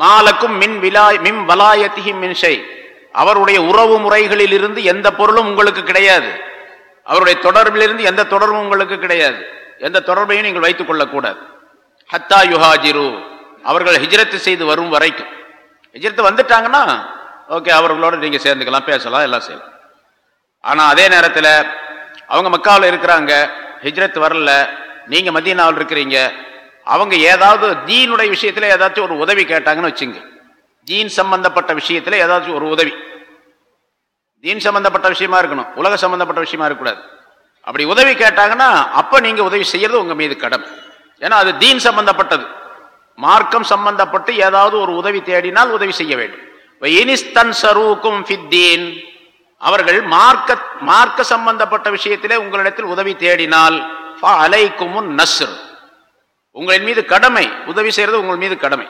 மாலக்கும் மின் விலாய் மின் வலாயத்திகி மின்ஷை அவருடைய உறவு முறைகளில் இருந்து எந்த பொருளும் உங்களுக்கு கிடையாது. அவருடைய தொடர்பிலிருந்து எந்த தொடர்பும் உங்களுக்கு கிடையாது. எந்த தொடர்பையும் நீங்கள் வைத்துக் கொள்ளக்கூடாது. ஹத்தா யுஹாஜிரு. அவர்கள் ஹிஜ்ரத்து செய்து வரும் வரைக்கும். ஹிஜ்ரத்து வந்துட்டாங்கன்னா ஓகே அவர்களோட நீங்கள் சேர்ந்துக்கலாம் பேசலாம் எல்லாம் செய்யலாம். ஆனால் அதே நேரத்தில் அவங்க மக்காவில் இருக்கிறாங்க ஹிஜ்ரத் வரல நீங்க மதீனாவில் இருக்கிறீங்க அவங்க ஏதாவது தீனுடைய விஷயத்துல ஏதாச்சும் ஒரு உதவி கேட்டாங்கன்னு வச்சுங்க. தீன் சம்பந்தப்பட்ட விஷயத்துல ஏதாச்சும் ஒரு உதவி. தீன் சம்பந்தப்பட்ட விஷயமா இருக்கணும். உலக சம்பந்தப்பட்ட விஷயமா இருக்கக்கூடாது. அப்படி உதவி கேட்டாங்கன்னா அப்ப நீங்க உதவி செய்யறது உங்கள் மீது கடமை. ஏன்னா அது தீன் சம்பந்தப்பட்டது. மார்க்கம் சம்பந்தப்பட்டு ஏதாவது ஒரு உதவி தேடினால் உதவி செய்ய வேண்டும். இனிஸ்தன் சரூக்கும் ஃபித்தீன். அவர்கள் மார்க்க மார்க்க சம்பந்தப்பட்ட விஷயத்திலே உங்களிடத்தில் உதவி தேடினால் அலைக்கும் நஸ்ரு. உங்களின் மீது கடமை உதவி செய்யறது உங்கள் மீது கடமை.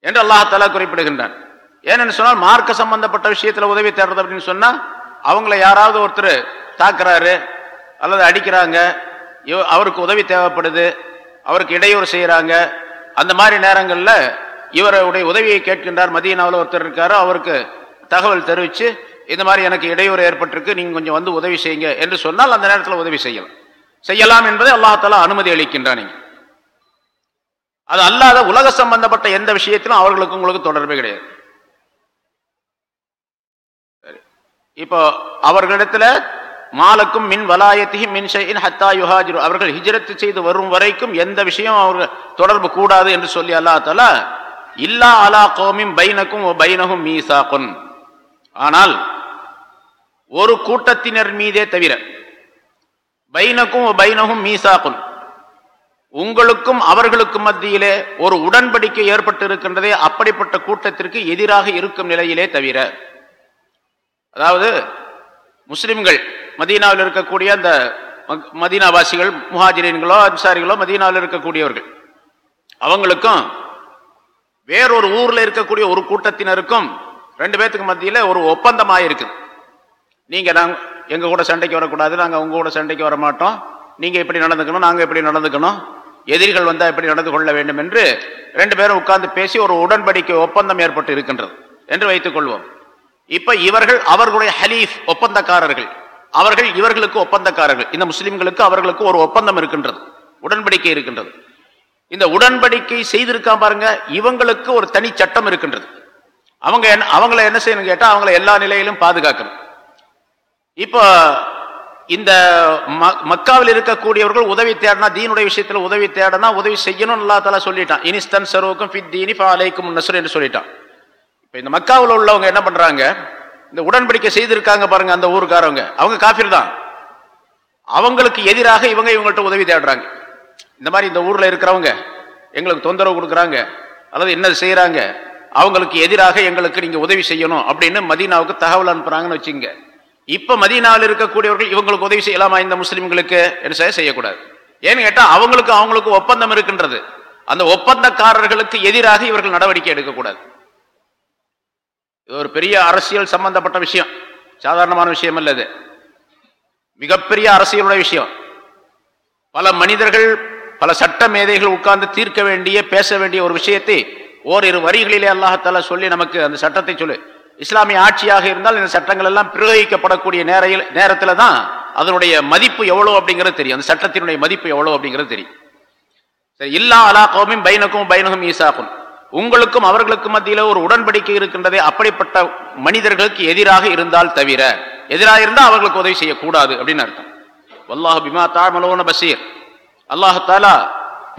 என்று அல்லாஹாலா குறிப்பிடுகின்றான். ஏன்னு சொன்னால் மார்க்க சம்பந்தப்பட்ட விஷயத்தில் உதவி தேடுறது அப்படின்னு சொன்னால் அவங்கள யாராவது ஒருத்தர் தாக்குறாரு அல்லது அடிக்கிறாங்க இவ- அவருக்கு உதவி தேவைப்படுது அவருக்கு இடையூறு செய்கிறாங்க அந்த மாதிரி நேரங்களில் இவருடைய உதவியை கேட்கின்றார். மதியனாவில் ஒருத்தர் இருக்காரு அவருக்கு தகவல் தெரிவித்து இந்த மாதிரி எனக்கு இடையூறு ஏற்பட்டிருக்கு நீங்கள் கொஞ்சம் வந்து உதவி செய்யுங்க. என்று சொன்னால் அந்த நேரத்தில் உதவி செய்யலாம். செய்யலாம் என்பதை அல்லாஹாலா அனுமதி அளிக்கின்றான் அது அல்லாத உலக சம்பந்தப்பட்ட எந்த விஷயத்திலும் அவர்களுக்கு உங்களுக்கு தொடர்பு கிடையாது. இப்போ அவர்களிடத்துல மாலக்கும் மின் வலாயத்தையும் மின் ஹத்தா யுஹாஜிரு. அவர்கள் ஹிஜரத்து செய்து வரும் வரைக்கும் எந்த விஷயம் அவர்கள் தொடர்பு கூடாது என்று சொல்லி அல்லாஹ் தஆலா இல்லா அலா கோமின் பைனக்கும் பைனகும் மீசாக்குன் ஆனால் ஒரு கூட்டத்தினர் மீதே தவிர பைனக்கும் பைனகும் மீசாக்குன். உங்களுக்கும் அவர்களுக்கும் மத்தியிலே ஒரு உடன்படிக்கை ஏற்பட்டு இருக்கின்றதே அப்படிப்பட்ட கூட்டத்திற்கு எதிராக இருக்கும் நிலையிலே தவிர. அதாவது முஸ்லிம்கள் மதீனாவில் இருக்கக்கூடிய அந்த மக்- மதீனாவாசிகள் முஹாஜிரீன்களோ அன்சாரிகளோ மதீனாவில் இருக்கக்கூடியவர்கள். அவங்களுக்கும் வேறொரு ஊரில் இருக்கக்கூடிய ஒரு கூட்டத்தினருக்கும் ரெண்டு பேர்த்துக்கு மத்தியில் ஒரு ஒப்பந்தமாக இருக்குது நீங்கள் நாங்கள் எங்கள் கூட சண்டைக்கு வரக்கூடாது நாங்கள் உங்கள் கூட சண்டைக்கு வர மாட்டோம் நீங்கள் இப்படி நடந்துக்கணும் நாங்கள் இப்படி நடந்துக்கணும். எதிரிகள் வந்தால் எப்படி நடந்து கொள்ள வேண்டும் என்று ரெண்டு பேரும் உட்கார்ந்து பேசி ஒரு உடன்படிக்கை ஒப்பந்தம் ஏற்பட்டு இருக்கின்றது என்று வைத்துக் கொள்வோம். இப்போ இவர்கள் அவர்களுடைய ஹலீஃப் ஒப்பந்தக்காரர்கள். அவர்கள் இவர்களுக்கு ஒப்பந்தக்காரர்கள். இந்த முஸ்லிம்களுக்கு அவர்களுக்கு ஒரு ஒப்பந்தம் இருக்கின்றது. உடன்படிக்கை இருக்கின்றது. இந்த உடன்படிக்கை செய்திருக்கான் பாருங்க இவங்களுக்கு ஒரு தனி சட்டம் இருக்கின்றது. அவங்க என்ன அவங்கள என்ன செய்யணும் கேட்டால் அவங்கள எல்லா நிலையிலும் பாதுகாக்கணும். இப்போ இந்த ம- மக்காவில் இருக்கக்கூடியவர்கள் உதவி தேடனா தீனுடைய விஷயத்தில் உதவி தேடனா உதவி செய்யணும் அல்லா தலா சொல்லிட்டான். இனிஸ்தன் சர்வுக்கும் ஃபித் தீனி ஃபாலைக்கும் நசுர் என்று சொல்லிட்டான். இப்போ இந்த மக்காவில் உள்ளவங்க என்ன பண்ணுறாங்க இந்த உடன்படிக்கை செய்திருக்காங்க பாருங்க அந்த ஊருக்காரவங்க. அவங்க காஃபிர் தான். அவங்களுக்கு எதிராக இவங்க இவங்கள்ட்ட உதவி தேடுறாங்க. இந்த மாதிரி இந்த ஊரில் இருக்கிறவங்க எங்களுக்கு தொந்தரவு கொடுக்குறாங்க அல்லது என்ன செய்கிறாங்க அவங்களுக்கு எதிராக எங்களுக்கு நீங்கள் உதவி செய்யணும் அப்படின்னு மதீனாவுக்கு தகவல் அனுப்புகிறாங்கன்னு வச்சுங்க இப்ப மதியனாவில் இருக்கக்கூடியவர்கள் இவங்களுக்கு உதவி செய்யலாமா இந்த முஸ்லிம்களுக்கு என்ன செய்ய செய்யக்கூடாது. ஏன்னு கேட்டா அவங்களுக்கு அவங்களுக்கு ஒப்பந்தம் இருக்கின்றது. அந்த ஒப்பந்தக்காரர்களுக்கு எதிராக இவர்கள் நடவடிக்கை எடுக்கக்கூடாது. இது ஒரு பெரிய அரசியல் சம்பந்தப்பட்ட விஷயம். சாதாரணமான விஷயம் அல்ல இது மிகப்பெரிய அரசியலுடைய விஷயம். பல மனிதர்கள் பல சட்ட மேதைகள் உட்கார்ந்து தீர்க்க வேண்டிய பேச வேண்டிய ஒரு விஷயத்தை ஓரிரு வரிகளிலே அல்லாஹத்தால சொல்லி நமக்கு அந்த சட்டத்தை சொல்லு. இஸ்லாமிய ஆட்சியாக இருந்தால் இந்த சட்டங்கள் எல்லாம் பிரயோகிக்கப்படக்கூடிய நேரையில் நேரத்தில் தான் அதனுடைய மதிப்பு எவ்வளோ அப்படிங்கிறது தெரியும். அந்த சட்டத்தினுடைய மதிப்பு எவ்வளோ அப்படிங்கிறது தெரியும். சரி இல்லா அலா கௌமின் பைனக்கும் பைனகும் ஈசாக்கும். உங்களுக்கும் அவர்களுக்கும் மத்தியில் ஒரு உடன்படிக்கை இருக்கின்றதே அப்படிப்பட்ட மனிதர்களுக்கு எதிராக இருந்தால் தவிர எதிராக இருந்தால் அவர்களுக்கு உதவி செய்யக்கூடாது அப்படின்னு அர்த்தம். வல்லாஹ் பிமா தாமலோன பசீர். அல்லாஹ் தாலா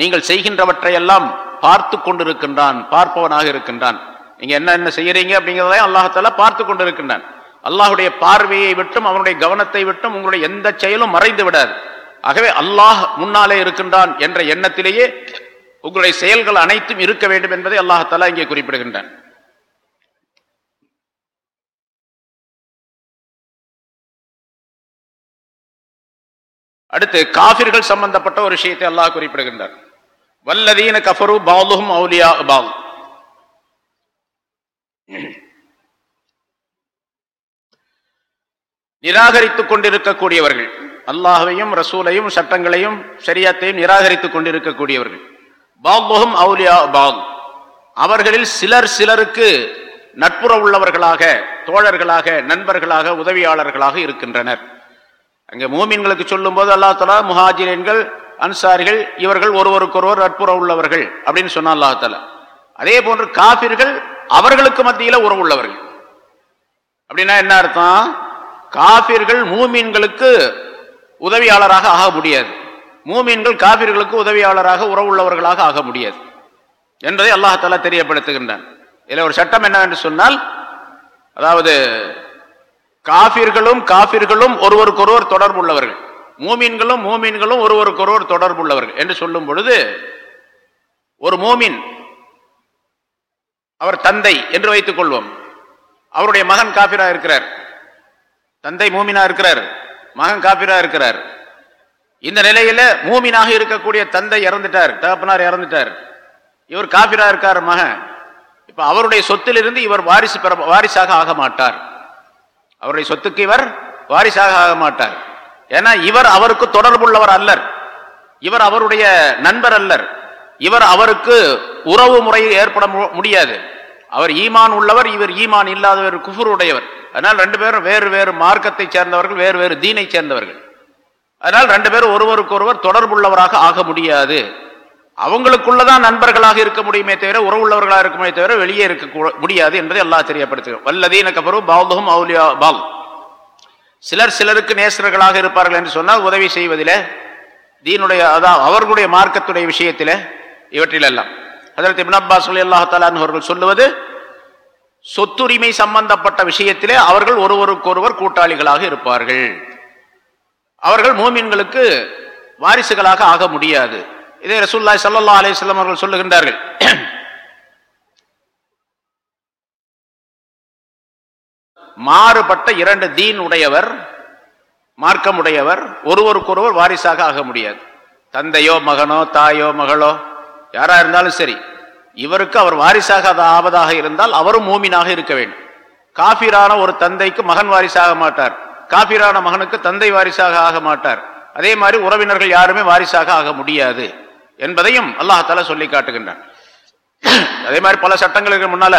நீங்கள் செய்கின்றவற்றையெல்லாம் பார்த்து கொண்டிருக்கின்றான் பார்ப்பவனாக இருக்கின்றான். நீங்கள் என்ன என்ன செய்கிறீங்க அப்படிங்கிறதையும் அல்லாஹால பார்த்து கொண்டிருக்கின்றான். அல்லாஹுடைய பார்வையை விட்டும் அவனுடைய கவனத்தை விட்டும் உங்களுடைய எந்த செயலும் மறைந்து விடாது. ஆகவே அல்லாஹ் முன்னாலே இருக்கின்றான் என்ற எண்ணத்திலேயே உங்களுடைய செயல்கள் அனைத்தும் இருக்க வேண்டும் என்பதை அல்லாஹாலா இங்கே குறிப்பிடுகின்றான். அடுத்து காபிர்கள் சம்பந்தப்பட்ட ஒரு விஷயத்தை அல்லாஹ் குறிப்பிடுகின்றார் வல்லதீன கஃபரு பாலுஹும் அவுலியா பால். நிராகரித்துக் கொண்டிருக்கக்கூடியவர்கள். அல்லாஹையும் ரசூலையும் சட்டங்களையும் சரியாத்தையும் நிராகரித்துக் கொண்டிருக்கக்கூடியவர்கள். பாலுஹும் அவுலியா பாக். அவர்களில் சிலர் சிலருக்கு நட்புற உள்ளவர்களாக தோழர்களாக நண்பர்களாக உதவியாளர்களாக இருக்கின்றனர். அங்கே மூமின்களுக்கு சொல்லும் போது அல்லா தலா முஹாஜிரன்கள் அன்சாரிகள் இவர்கள் ஒருவருக்கொருவர் நட்புற உள்ளவர்கள் அப்படின்னு சொன்னா அல்லா தலா அதே போன்று காபிர்கள் அவர்களுக்கு மத்தியில் உறவு உள்ளவர்கள் அப்படின்னா என்ன அர்த்தம்? காபிர்கள் மூமீன்களுக்கு உதவியாளராக ஆக முடியாது. மூமீன்கள் காபிர்களுக்கு உதவியாளராக உறவுள்ளவர்களாக ஆக முடியாது. என்பதை அல்லாஹால தெரியப்படுத்துகின்றான். இதில் ஒரு சட்டம் என்னவென்று சொன்னால் அதாவது காபிர்களும் காபிர்களும் ஒருவருக்கொருவர் தொடர்புள்ளவர்கள். மூமீன்களும் மூமீன்களும் ஒருவருக்கொருவர் தொடர்புள்ளவர்கள் என்று சொல்லும் பொழுது ஒரு மூமின் அவர் தந்தை என்று வைத்துக் கொள்வோம். அவருடைய மகன் காபிரா இருக்கிறார். தந்தை மூமினா இருக்கிறார் மகன் காபிரா இருக்கிறார். இந்த நிலையில மூமினாக இருக்கக்கூடிய தந்தை இறந்துட்டார் தகப்பனார் இறந்துட்டார். இவர் காபிரா இருக்கார் மகன். இப்ப அவருடைய சொத்திலிருந்து இவர் வாரிசு பெற வாரிசாக ஆக மாட்டார். அவருடைய சொத்துக்கு இவர் வாரிசாக ஆக மாட்டார். ஏன்னா இவர் அவருக்கு தொடர்புள்ளவர் அல்லர். இவர் அவருடைய நண்பர் அல்லர். இவர் அவருக்கு உறவு முறையில் ஏற்பட முடியாது. அவர் ஈமான் உள்ளவர் இவர் ஈமான் இல்லாதவர் குஃபுர் உடையவர் அதனால் ரெண்டு பேரும் வேறு வேறு மார்க்கத்தை சேர்ந்தவர்கள் வேறு வேறு தீனை சேர்ந்தவர்கள். அதனால் ரெண்டு பேரும் ஒருவருக்கொருவர் தொடர்புள்ளவராக ஆக முடியாது. அவங்களுக்குள்ளதான் நண்பர்களாக இருக்க முடியுமே தவிர உறவுள்ளவர்களாக இருக்குமே தவிர வெளியே இருக்க முடியாது என்பதை எல்லாம் தெரியப்படுத்துகிறோம் வல்லதீன கபரும் பால்தும் அவுலியா பால். சிலர் சிலருக்கு நேசர்களாக இருப்பார்கள் என்று சொன்னால் உதவி செய்வதில் தீனுடைய அதான் அவர்களுடைய மார்க்கத்துடைய விஷயத்தில் இவற்றிலெல்லாம். அதற்கு இபின் சொல்லி அல்லாஹாலான் அவர்கள் சொல்லுவது சொத்துரிமை சம்பந்தப்பட்ட விஷயத்திலே அவர்கள் ஒருவருக்கொருவர் கூட்டாளிகளாக இருப்பார்கள். அவர்கள் மூமின்களுக்கு வாரிசுகளாக ஆக முடியாது. இதே ரசூல்லாய் சல்லா அலிஸ்லாம் அவர்கள் சொல்லுகின்றார்கள். மாறுபட்ட இரண்டு தீன் உடையவர் மார்க்கம் உடையவர் ஒருவருக்கொருவர் வாரிசாக ஆக முடியாது. தந்தையோ மகனோ தாயோ மகளோ யாரா இருந்தாலும் சரி. இவருக்கு அவர் வாரிசாக ஆவதாக இருந்தால் அவரும் மூமினாக இருக்க வேண்டும். காபிரான ஒரு தந்தைக்கு மகன் வாரிசாக மாட்டார். காபிரான மகனுக்கு தந்தை வாரிசாக ஆக மாட்டார். அதே மாதிரி உறவினர்கள் யாருமே வாரிசாக ஆக முடியாது என்பதையும் அல்லாஹால சொல்லி காட்டுகின்றான். அதே மாதிரி பல சட்டங்களுக்கு முன்னால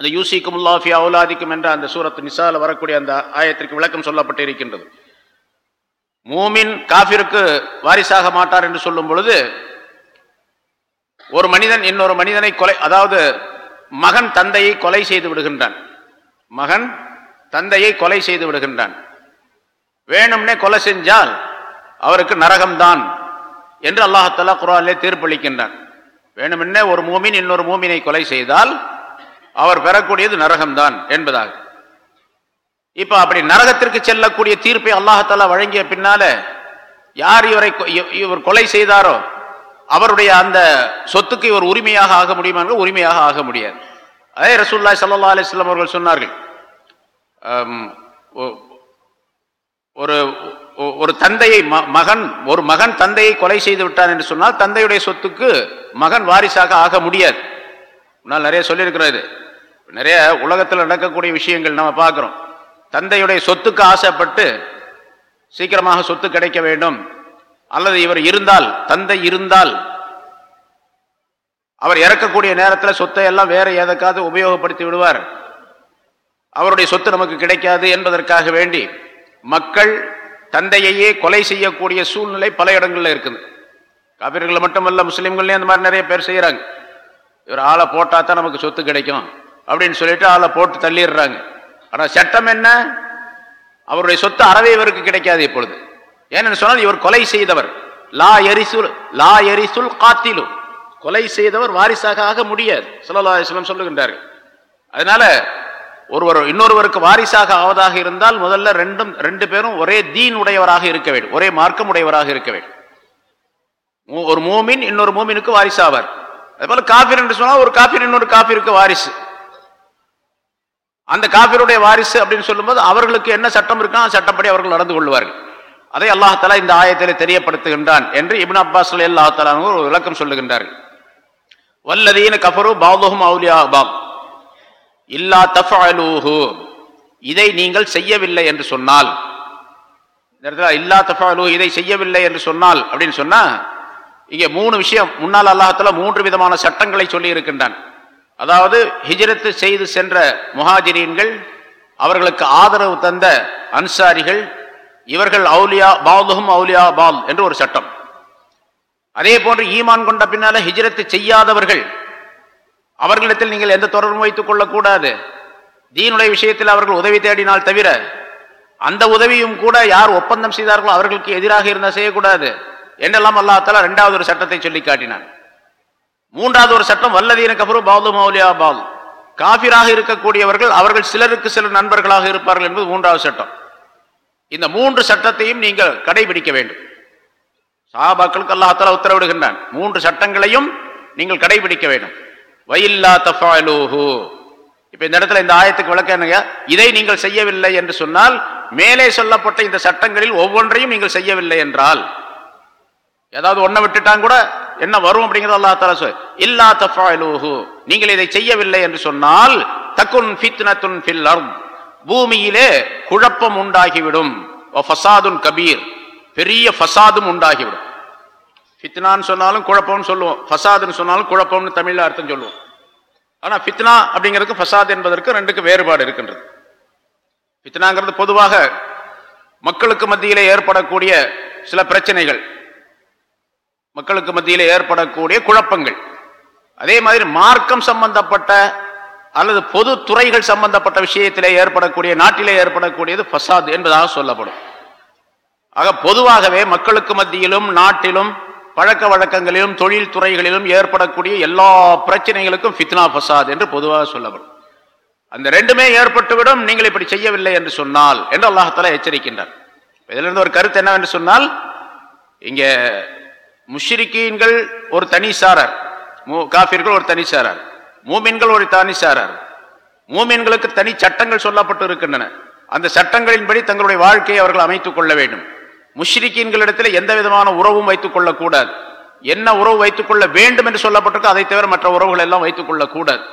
அந்த யூசிக்கும் உல்லாஃபி அவுலாதிக்கும் என்ற அந்த சூரத்து நிசால வரக்கூடிய அந்த ஆயத்திற்கு விளக்கம் சொல்லப்பட்டு இருக்கின்றது மூமின் காபிருக்கு வாரிசாக மாட்டார் என்று சொல்லும் பொழுது ஒரு மனிதன் இன்னொரு மனிதனை கொலை அதாவது மகன் தந்தையை கொலை செய்து விடுகின்றான். மகன் தந்தையை கொலை செய்து விடுகின்றான். வேணும்னே கொலை செஞ்சால் அவருக்கு நரகம்தான் என்று அல்லாஹத்தல்லா குரானிலே தீர்ப்பளிக்கின்றான். வேணுமென்னே ஒரு மூமின் இன்னொரு மூமினை கொலை செய்தால் அவர் பெறக்கூடியது நரகம்தான் என்பதாக. இப்போ அப்படி நரகத்திற்கு செல்லக்கூடிய தீர்ப்பை அல்லாஹாலா வழங்கிய பின்னால யார் இவரை இவர் கொலை செய்தாரோ அவருடைய அந்த சொத்துக்கு இவர் உரிமையாக ஆக முடியுமா என்று உரிமையாக ஆக முடியாது. அதே ரசூல்லாய் சல்லா அலிஸ்லாம் அவர்கள் சொன்னார்கள் ஒரு ஒரு தந்தையை மகன் ஒரு மகன் தந்தையை கொலை செய்து விட்டான் என்று சொன்னால் தந்தையுடைய சொத்துக்கு மகன் வாரிசாக ஆக முடியாது. முன்னால் நிறைய சொல்லியிருக்கிறது. நிறைய உலகத்தில் நடக்கக்கூடிய விஷயங்கள் நம்ம பார்க்குறோம். தந்தையுடைய சொத்துக்கு ஆசைப்பட்டு சீக்கிரமாக சொத்து கிடைக்க வேண்டும். அல்லது இவர் இருந்தால் தந்தை இருந்தால் அவர் இறக்கக்கூடிய நேரத்தில் சொத்தை எல்லாம் வேற எதற்காவது உபயோகப்படுத்தி விடுவார். அவருடைய சொத்து நமக்கு கிடைக்காது என்பதற்காக வேண்டி மக்கள் தந்தையையே கொலை செய்யக்கூடிய சூழ்நிலை பல இடங்களில் இருக்குது. காவிரிகள் மட்டுமல்ல முஸ்லீம்கள்லேயும் அந்த மாதிரி நிறைய பேர் செய்கிறாங்க இவர் ஆளை போட்டால் தான் நமக்கு சொத்து கிடைக்கும் அப்படின்னு சொல்லிட்டு ஆளை போட்டு தள்ளிடுறாங்க. ஆனால் சட்டம் என்ன? அவருடைய சொத்து அறவே இவருக்கு கிடைக்காது இப்பொழுது. ஏன்னு சொன்னால் இவர் கொலை செய்தவர். லா எரிசுல் லா எரிசுல் காத்திலும் கொலை செய்தவர் வாரிசாக ஆக முடியாது. சொல்லலாம் சொல்லுகின்றார்கள். அதனால ஒருவர் இன்னொருவருக்கு வாரிசாக ஆவதாக இருந்தால் முதல்ல ரெண்டும் ரெண்டு பேரும் ஒரே தீன் உடையவராக இருக்க வேண்டும். ஒரே மார்க்கம் உடையவராக இருக்க வேண்டும். ஒரு மூமின் இன்னொரு மூமினுக்கு வாரிசாவார். அதே காபிர் என்று சொன்னால் ஒரு காபிர் இன்னொரு காபிருக்கு வாரிசு. அந்த காபிருடைய வாரிசு அப்படின்னு சொல்லும்போது அவர்களுக்கு என்ன சட்டம் இருக்கோ சட்டப்படி அவர்கள் நடந்து கொள்வார்கள். அதை அல்லாஹாலா இந்த ஆயத்தில் தெரியப்படுத்துகின்றான் என்று இபின் அப்பாஸ் அல்லாஹாலா ஒரு விளக்கம் சொல்லுகின்றார்கள். வல்லதீன கஃபரு பாபுஹும் அவுலியா பாப் இல்லா தஃபாலூஹு. இதை நீங்கள் செய்யவில்லை என்று சொன்னால். இல்லா தஃபாலு இதை செய்யவில்லை என்று சொன்னால் அப்படின்னு சொன்னால் இங்கே மூணு விஷயம். முன்னால் அல்லாஹத்தில் மூன்று விதமான சட்டங்களை சொல்லி இருக்கின்றான். அதாவது ஹிஜரத்து செய்து சென்ற முஹாஜிரீன்கள் அவர்களுக்கு ஆதரவு தந்த அன்சாரிகள் இவர்கள் அவுலியா பாலுகும் அவுலியா பால் என்று ஒரு சட்டம். அதே போன்று ஈமான் கொண்ட பின்னால ஹிஜ்ரத்து செய்யாதவர்கள் அவர்களிடத்தில் நீங்கள் எந்த தொடர்பும் வைத்துக் கொள்ளக்கூடாது. தீனுடைய விஷயத்தில் அவர்கள் உதவி தேடினால் தவிர அந்த உதவியும் கூட யார் ஒப்பந்தம் செய்தார்களோ அவர்களுக்கு எதிராக இருந்தால் செய்யக்கூடாது என்றெல்லாம் அல்லாத்தால இரண்டாவது ஒரு சட்டத்தை சொல்லி காட்டினான். மூன்றாவது ஒரு சட்டம் வல்லதீன கபரு பாலு மௌலியா பால். காபிராக இருக்கக்கூடியவர்கள் அவர்கள் சிலருக்கு சில நண்பர்களாக இருப்பார்கள் என்பது மூன்றாவது சட்டம். இந்த மூன்று சட்டத்தையும் நீங்கள் கடைபிடிக்க வேண்டும். சாபாக்களுக்கு அல்லாஹால உத்தரவிடுகின்றான். மூன்று சட்டங்களையும் நீங்கள் கடைபிடிக்க வேண்டும். வயில்லா தஃபாலூஹு. இப்போ இந்த இடத்துல இந்த ஆயத்துக்கு விளக்க என்னங்க? இதை நீங்கள் செய்யவில்லை என்று சொன்னால் மேலே சொல்லப்பட்ட இந்த சட்டங்களில் ஒவ்வொன்றையும் நீங்கள் செய்யவில்லை என்றால் ஏதாவது ஒன்றை விட்டுட்டாங்க கூட என்ன வரும் அப்படிங்கிறது அல்லா தாலா சொல் இல்லா தஃபாலூஹு. நீங்கள் இதை செய்யவில்லை என்று சொன்னால் தக்குன் ஃபித்னத்துன் ஃபில் அர்த். பூமியிலே குழப்பம் உண்டாகிவிடும். ஃபசாதுன் கபீர். பெரிய ஃபசாதும் உண்டாகிவிடும். ஃபித்னான்னு சொன்னாலும் குழப்பம்னு சொல்லுவோம். ஃபசாதுன்னு சொன்னாலும் குழப்பம்னு தமிழில் அர்த்தம் சொல்லுவோம். ஆனால் ஃபித்னா அப்படிங்கிறதுக்கு ஃபசாத் என்பதற்கு ரெண்டுக்கு வேறுபாடு இருக்கின்றது. ஃபித்னாங்கிறது பொதுவாக மக்களுக்கு மத்தியிலே ஏற்படக்கூடிய சில பிரச்சனைகள். மக்களுக்கு மத்தியில் ஏற்படக்கூடிய குழப்பங்கள். அதே மாதிரி மார்க்கம் சம்பந்தப்பட்ட அல்லது பொது துறைகள் சம்பந்தப்பட்ட விஷயத்திலே ஏற்படக்கூடிய நாட்டிலே ஏற்படக்கூடியது ஃபசாத் என்பதாக சொல்லப்படும். ஆக பொதுவாகவே மக்களுக்கு மத்தியிலும் நாட்டிலும் பழக்க வழக்கங்களிலும் தொழில் துறைகளிலும் ஏற்படக்கூடிய எல்லா பிரச்சனைகளுக்கும் ஃபித்னா ஃபசாத் என்று பொதுவாக சொல்லப்படும். அந்த ரெண்டுமே ஏற்பட்டுவிடும் நீங்கள் இப்படி செய்யவில்லை என்று சொன்னால் என்று அல்லாஹால எச்சரிக்கின்றார் இதிலிருந்து ஒரு கருத்து என்னவென்று சொன்னால் இங்கே முஷ்ரிக்கீன்கள் ஒரு தனி சாரர் காபிர்கள் ஒரு தனி சாரர். மூமின்கள் ஒரு தனி மூமின்களுக்கு தனி சட்டங்கள் சொல்லப்பட்டு இருக்கின்றன. அந்த சட்டங்களின்படி தங்களுடைய வாழ்க்கையை அவர்கள் அமைத்துக் கொள்ள வேண்டும். முஷ்ரிக்கீன்களிடத்தில் எந்த விதமான உறவும் வைத்துக் கொள்ளக்கூடாது என்ன உறவு வைத்துக் கொள்ள வேண்டும் என்று சொல்லப்பட்டிருக்கோ அதை தவிர மற்ற உறவுகள் எல்லாம் வைத்துக் கொள்ளக்கூடாது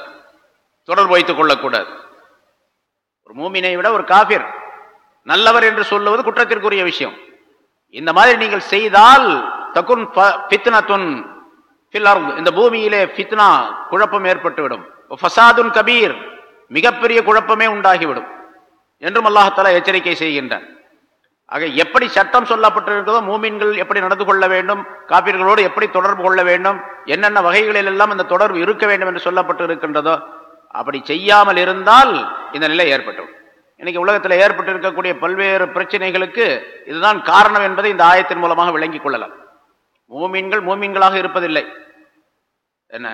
தொடர்பு வைத்துக் கொள்ளக்கூடாது ஒரு மூமினை விட ஒரு காபிர் நல்லவர் என்று சொல்லுவது குற்றத்திற்குரிய விஷயம். இந்த மாதிரி நீங்கள் செய்தால் தகுன் பித்னத்துன் இந்த பூமியிலே ஃபித்னா குழப்பம் ஏற்பட்டுவிடும். ஃபசாதுன் கபீர் மிகப்பெரிய குழப்பமே உண்டாகிவிடும். என்றும் அல்லாஹால எச்சரிக்கை செய்கின்றார் ஆக எப்படி சட்டம் சொல்லப்பட்டிருக்கிறதோ மூமின்கள் எப்படி நடந்து கொள்ள வேண்டும் காப்பீர்களோடு எப்படி தொடர்பு கொள்ள வேண்டும் என்னென்ன வகைகளில் எல்லாம் இந்த தொடர்பு இருக்க வேண்டும் என்று சொல்லப்பட்டு இருக்கின்றதோ அப்படி செய்யாமல் இருந்தால் இந்த நிலை ஏற்பட்டுவிடும். இன்னைக்கு உலகத்தில் ஏற்பட்டு இருக்கக்கூடிய பல்வேறு பிரச்சனைகளுக்கு இதுதான் காரணம் என்பதை இந்த ஆயத்தின் மூலமாக விளங்கிக் கொள்ளலாம். மூமீன்கள் மூமீன்களாக இருப்பதில்லை. என்ன?